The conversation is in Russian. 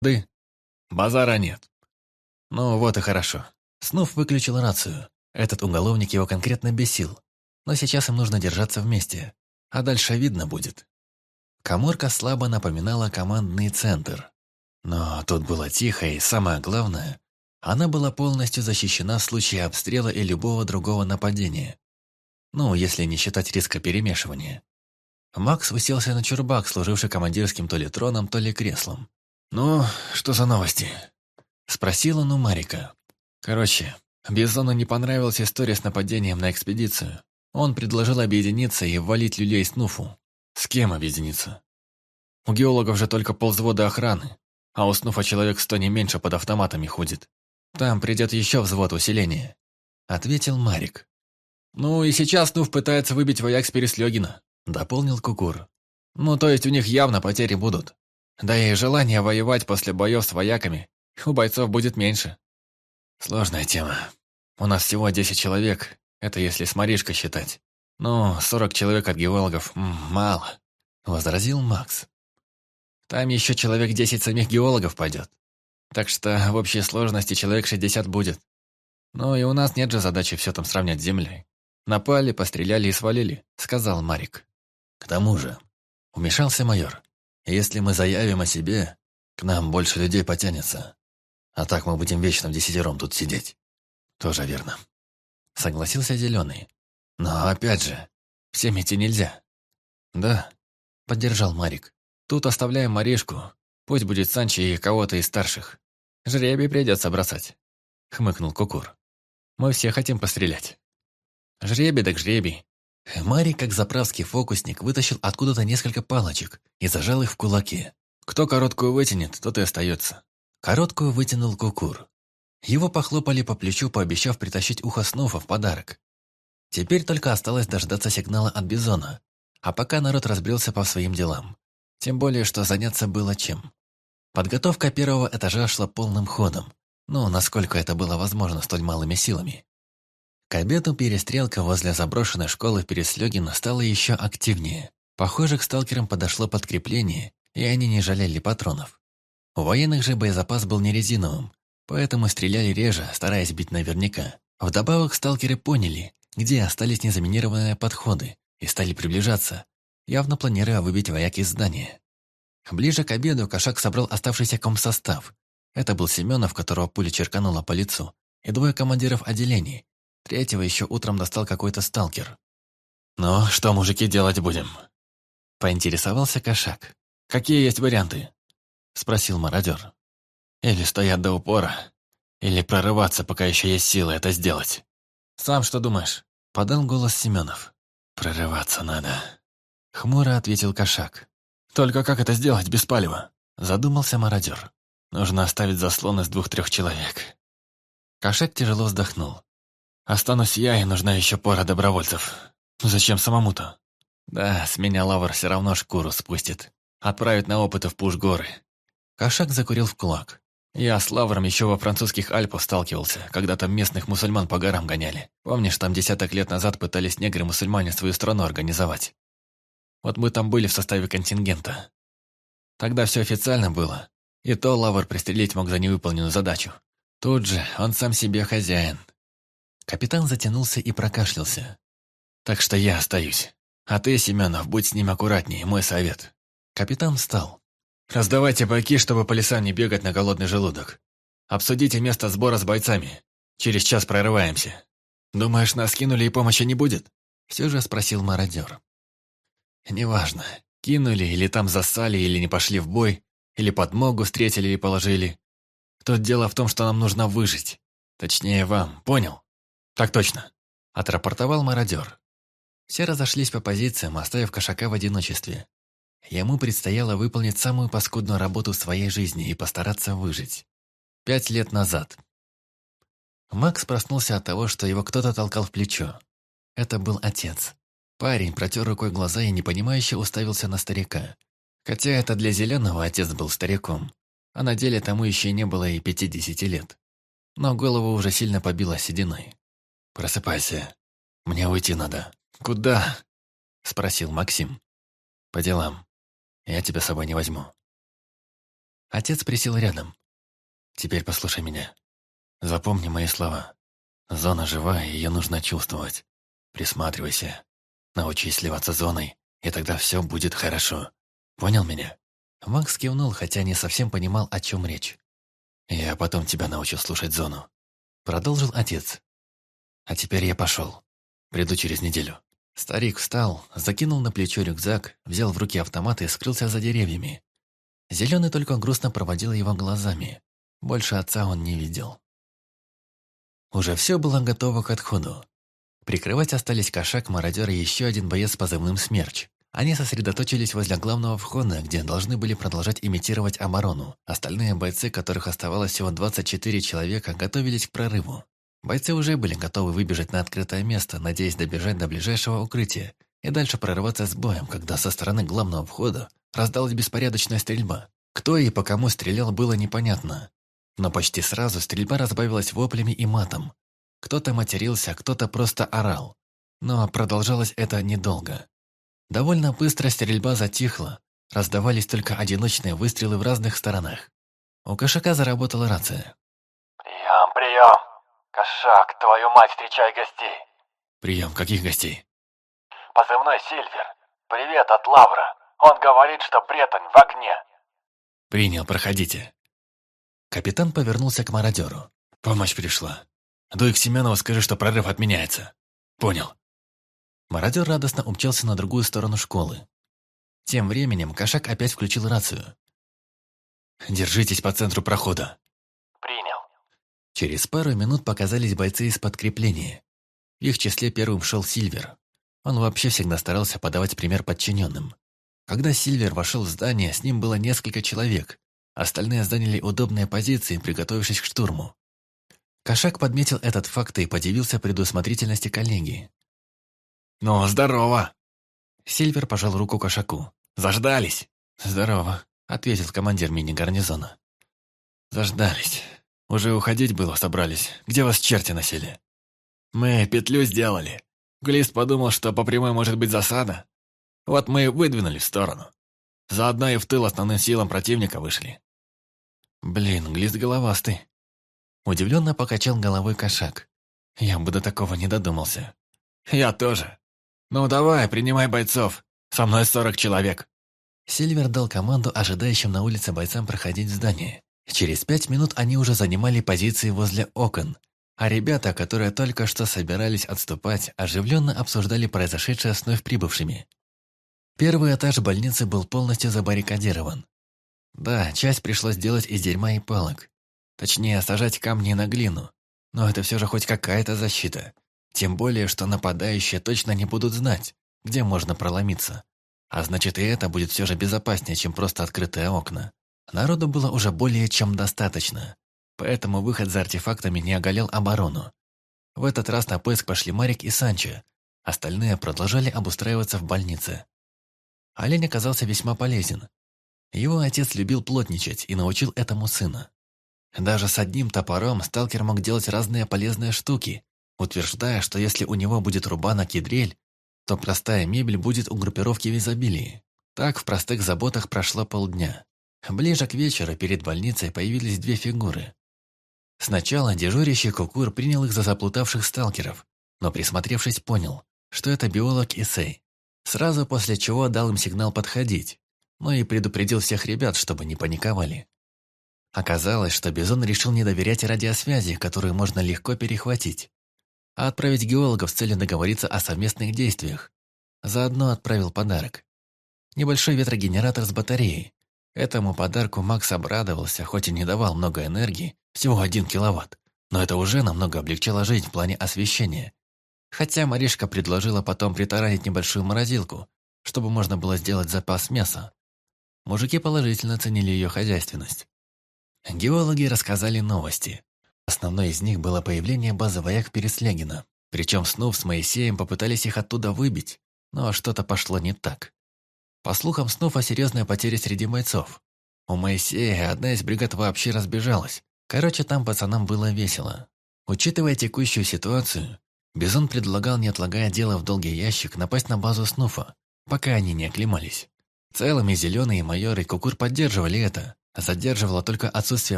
«Ды, базара нет». «Ну вот и хорошо». Снув выключил рацию. Этот уголовник его конкретно бесил. Но сейчас им нужно держаться вместе. А дальше видно будет. Каморка слабо напоминала командный центр. Но тут было тихо, и самое главное, она была полностью защищена в случае обстрела и любого другого нападения. Ну, если не считать риска перемешивания. Макс уселся на чурбак, служивший командирским то ли троном, то ли креслом. «Ну, что за новости?» Спросил он у Марика. Короче, Бизону не понравилась история с нападением на экспедицию. Он предложил объединиться и ввалить люлей с Нуфу. С кем объединиться? У геологов же только полвзвода охраны, а у Снуфа человек сто не меньше под автоматами ходит. Там придет еще взвод усиления», — ответил Марик. «Ну и сейчас Снуф пытается выбить вояк с Переслегина», — дополнил Кукур. «Ну, то есть у них явно потери будут. Да и желание воевать после боев с вояками у бойцов будет меньше». «Сложная тема. У нас всего десять человек, это если с Маришкой считать. Ну, сорок человек от геологов мало», — возразил Макс. «Там еще человек десять самих геологов пойдет. Так что в общей сложности человек шестьдесят будет. Ну и у нас нет же задачи все там сравнять с землей. Напали, постреляли и свалили», — сказал Марик. «К тому же», — вмешался майор, «если мы заявим о себе, к нам больше людей потянется. А так мы будем вечно в десятером тут сидеть». «Тоже верно», — согласился Зеленый. «Но опять же, всем идти нельзя». «Да», — поддержал Марик. «Тут оставляем Маришку. Пусть будет Санчи и кого-то из старших. Жребий придется бросать», — хмыкнул Кукур. «Мы все хотим пострелять». «Жребий так жребий». Марик, как заправский фокусник, вытащил откуда-то несколько палочек и зажал их в кулаке. Кто короткую вытянет, тот и остается. Короткую вытянул Кукур. Его похлопали по плечу, пообещав притащить ухо Снуфа в подарок. Теперь только осталось дождаться сигнала от Бизона, а пока народ разбрелся по своим делам. Тем более, что заняться было чем. Подготовка первого этажа шла полным ходом, ну, насколько это было возможно столь малыми силами. К обеду перестрелка возле заброшенной школы Переслёгина стала еще активнее. Похоже, к сталкерам подошло подкрепление, и они не жалели патронов. У военных же боезапас был не резиновым, поэтому стреляли реже, стараясь бить наверняка. Вдобавок сталкеры поняли, где остались незаминированные подходы, и стали приближаться, явно планируя выбить вояк из здания. Ближе к обеду Кошак собрал оставшийся комсостав. Это был Семенов, которого пуля черканула по лицу, и двое командиров отделений. Третьего еще утром достал какой-то сталкер. «Ну, что, мужики, делать будем?» Поинтересовался Кошак. «Какие есть варианты?» Спросил мародер. «Или стоять до упора, или прорываться, пока еще есть силы это сделать». «Сам что думаешь?» Подал голос Семенов. «Прорываться надо», — хмуро ответил Кошак. «Только как это сделать без палева?» Задумался мародер. «Нужно оставить заслон из двух-трех человек». Кошак тяжело вздохнул. «Останусь я, и нужна еще пара добровольцев. Зачем самому-то?» «Да, с меня лавр все равно шкуру спустит. Отправит на опыты в Пуш-горы». Кошак закурил в кулак. «Я с лавром еще во французских Альпах сталкивался, когда там местных мусульман по горам гоняли. Помнишь, там десяток лет назад пытались негры-мусульмане свою страну организовать? Вот мы там были в составе контингента. Тогда все официально было, и то Лавр пристрелить мог за невыполненную задачу. Тут же он сам себе хозяин. Капитан затянулся и прокашлялся. «Так что я остаюсь. А ты, Семенов, будь с ним аккуратнее, мой совет». Капитан встал. «Раздавайте байки, чтобы по лесам не бегать на голодный желудок. Обсудите место сбора с бойцами. Через час прорываемся. Думаешь, нас кинули и помощи не будет?» Все же спросил мародер. Неважно, кинули или там засали, или не пошли в бой, или подмогу встретили и положили. Тут дело в том, что нам нужно выжить. Точнее, вам, понял? Так точно. Отрапортовал мародер. Все разошлись по позициям, оставив кошака в одиночестве. Ему предстояло выполнить самую паскудную работу в своей жизни и постараться выжить. Пять лет назад. Макс проснулся от того, что его кто-то толкал в плечо. Это был отец. Парень протер рукой глаза и непонимающе уставился на старика. Хотя это для Зеленого отец был стариком, а на деле тому еще не было и пятидесяти лет. Но голову уже сильно побило сединой. «Просыпайся. Мне уйти надо». «Куда?» – спросил Максим. «По делам. Я тебя с собой не возьму». Отец присел рядом. «Теперь послушай меня. Запомни мои слова. Зона живая, ее нужно чувствовать. Присматривайся. Научись сливаться зоной, и тогда все будет хорошо. Понял меня?» Макс кивнул, хотя не совсем понимал, о чем речь. «Я потом тебя научу слушать зону», — продолжил отец. «А теперь я пошел. Приду через неделю». Старик встал, закинул на плечо рюкзак, взял в руки автомат и скрылся за деревьями. Зеленый только грустно проводил его глазами. Больше отца он не видел. Уже все было готово к отходу. Прикрывать остались кошак, мародер и еще один боец с позывным «Смерч». Они сосредоточились возле главного входа, где должны были продолжать имитировать оборону. Остальные бойцы, которых оставалось всего 24 человека, готовились к прорыву. Бойцы уже были готовы выбежать на открытое место, надеясь добежать до ближайшего укрытия и дальше прорываться с боем, когда со стороны главного входа раздалась беспорядочная стрельба. Кто и по кому стрелял, было непонятно. Но почти сразу стрельба разбавилась воплями и матом. Кто-то матерился, кто-то просто орал. Но продолжалось это недолго. Довольно быстро стрельба затихла, раздавались только одиночные выстрелы в разных сторонах. У кошака заработала рация. «Прием, прием! Кошак, твою мать, встречай гостей!» «Прием, каких гостей?» «Позывной Сильвер. Привет от Лавра. Он говорит, что Бретань в огне». «Принял, проходите». Капитан повернулся к мародеру. «Помощь пришла. Дуй к Семенову, скажи, что прорыв отменяется». «Понял». Мародер радостно умчался на другую сторону школы. Тем временем Кошак опять включил рацию. «Держитесь по центру прохода». Через пару минут показались бойцы из подкрепления. В их числе первым шел Сильвер. Он вообще всегда старался подавать пример подчиненным. Когда Сильвер вошел в здание, с ним было несколько человек. Остальные заняли удобные позиции, приготовившись к штурму. Кошак подметил этот факт и подивился предусмотрительности коллеги. «Ну, здорово!» Сильвер пожал руку Кошаку. «Заждались?» «Здорово», — ответил командир мини-гарнизона. «Заждались. Уже уходить было собрались. Где вас черти носили?» «Мы петлю сделали. Глист подумал, что по прямой может быть засада. Вот мы выдвинули в сторону. Заодно и в тыл основным силам противника вышли. Блин, Глист головастый. Удивленно покачал головой кошак. Я бы до такого не додумался. Я тоже. Ну давай, принимай бойцов. Со мной сорок человек. Сильвер дал команду ожидающим на улице бойцам проходить в здание. Через пять минут они уже занимали позиции возле окон, а ребята, которые только что собирались отступать, оживленно обсуждали произошедшее с вновь прибывшими. Первый этаж больницы был полностью забаррикадирован. Да, часть пришлось делать из дерьма и палок. Точнее, сажать камни на глину. Но это все же хоть какая-то защита. Тем более, что нападающие точно не будут знать, где можно проломиться. А значит, и это будет все же безопаснее, чем просто открытые окна. Народу было уже более чем достаточно. Поэтому выход за артефактами не оголял оборону. В этот раз на поиск пошли Марик и Санчо. Остальные продолжали обустраиваться в больнице. Олень оказался весьма полезен. Его отец любил плотничать и научил этому сына. Даже с одним топором сталкер мог делать разные полезные штуки, утверждая, что если у него будет рубанок и дрель, то простая мебель будет у группировки в изобилии. Так в простых заботах прошло полдня. Ближе к вечеру перед больницей появились две фигуры. Сначала дежурящий Кукур принял их за заплутавших сталкеров, но присмотревшись понял, что это биолог Исей. Сразу после чего дал им сигнал подходить, но и предупредил всех ребят, чтобы не паниковали. Оказалось, что Бизон решил не доверять радиосвязи, которую можно легко перехватить, а отправить геологов с целью договориться о совместных действиях. Заодно отправил подарок. Небольшой ветрогенератор с батареей. Этому подарку Макс обрадовался, хоть и не давал много энергии, всего один киловатт, но это уже намного облегчало жизнь в плане освещения Хотя Маришка предложила потом притаранить небольшую морозилку, чтобы можно было сделать запас мяса. Мужики положительно ценили ее хозяйственность. Геологи рассказали новости. Основной из них было появление базы вояк Переслегина. Причем Снув с Моисеем попытались их оттуда выбить, но что-то пошло не так. По слухам Снуфа серьезная потеря среди бойцов. У Моисея одна из бригад вообще разбежалась. Короче, там пацанам было весело. Учитывая текущую ситуацию, Бизон предлагал, не отлагая дело в долгий ящик, напасть на базу Снуфа, пока они не оклемались. В целом и Зеленый, и Майор, и Кукур поддерживали это, Задерживало только отсутствие